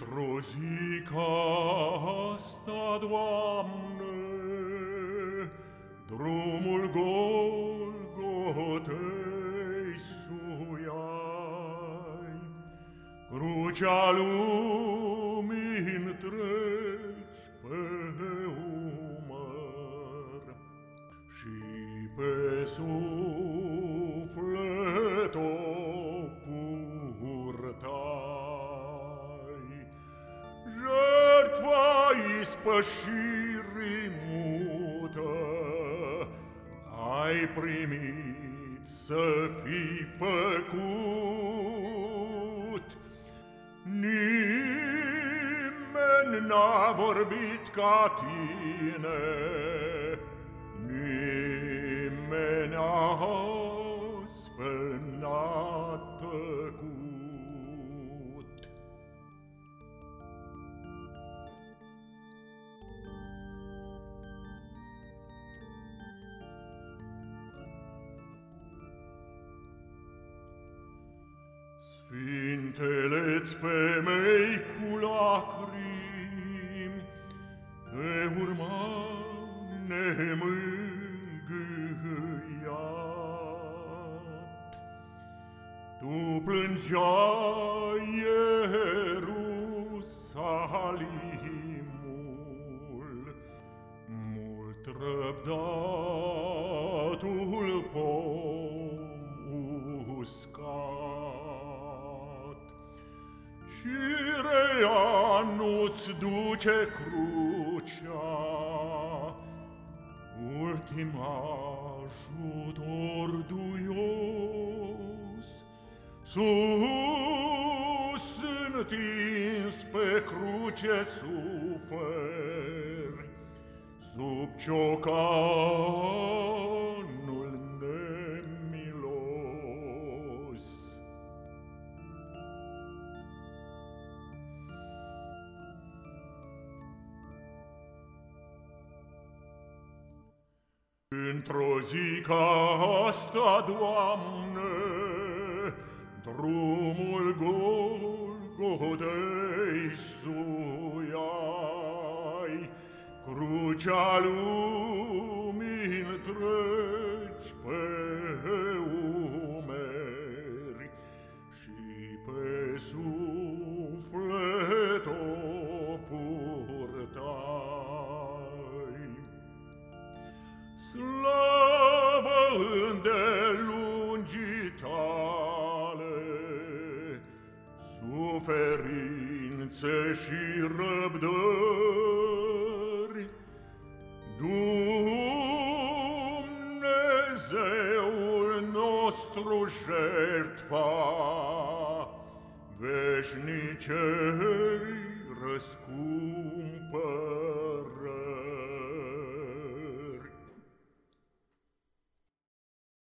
Petrosica asta, Doamne, drumul Golgotei suiai, crucea lumii întregi pe umăr și pe sus. пошире ai primit примится фифакут. Нимен на ворбит катине, Sfintele-ți femei cu lacrimi Te urma nemângâiat. Tu plângeai Ierusalimul Mult răbdatul pom nu-ți duce crucea, ultim ajutor duios, sus întins pe cruce suferi, sub ciocari, Într-o zi ca asta, Doamne, drumul Golgotei suiai, crucea lumii întregi pe suferințe și răbdări. Dumnezeul nostru jertfa veșnicei răscumpă.